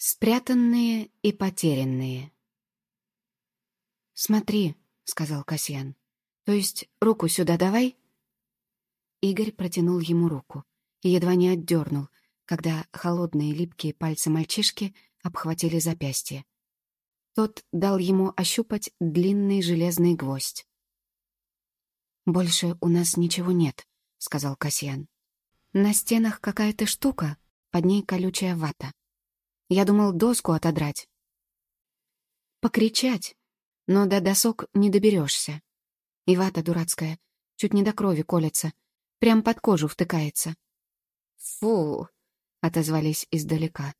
Спрятанные и потерянные. «Смотри», — сказал Касьян. «То есть руку сюда давай?» Игорь протянул ему руку и едва не отдернул, когда холодные липкие пальцы мальчишки обхватили запястье. Тот дал ему ощупать длинный железный гвоздь. «Больше у нас ничего нет», — сказал Касьян. «На стенах какая-то штука, под ней колючая вата. Я думал доску отодрать. Покричать, но до досок не доберешься. И вата дурацкая, чуть не до крови колется, прям под кожу втыкается. «Фу!» — отозвались издалека.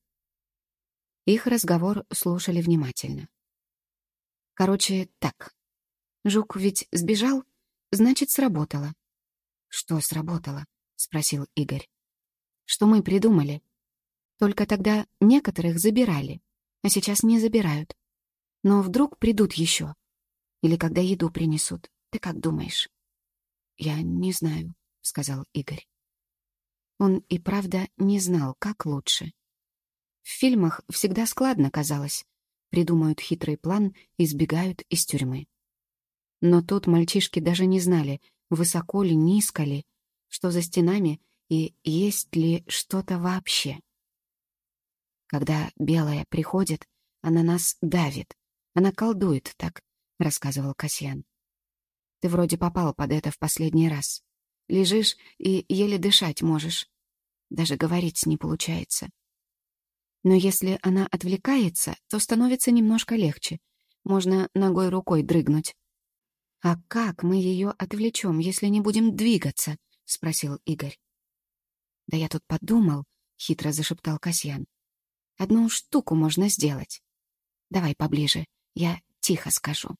Их разговор слушали внимательно. Короче, так. Жук ведь сбежал, значит, сработало. «Что сработало?» — спросил Игорь. «Что мы придумали?» Только тогда некоторых забирали, а сейчас не забирают. Но вдруг придут еще. Или когда еду принесут. Ты как думаешь? Я не знаю, сказал Игорь. Он и правда не знал, как лучше. В фильмах всегда складно казалось. Придумают хитрый план и сбегают из тюрьмы. Но тут мальчишки даже не знали, высоко ли, низко ли, что за стенами и есть ли что-то вообще. Когда белая приходит, она нас давит. Она колдует так, — рассказывал Касьян. Ты вроде попал под это в последний раз. Лежишь и еле дышать можешь. Даже говорить не получается. Но если она отвлекается, то становится немножко легче. Можно ногой рукой дрыгнуть. «А как мы ее отвлечем, если не будем двигаться?» — спросил Игорь. «Да я тут подумал», — хитро зашептал Касьян. Одну штуку можно сделать. Давай поближе, я тихо скажу.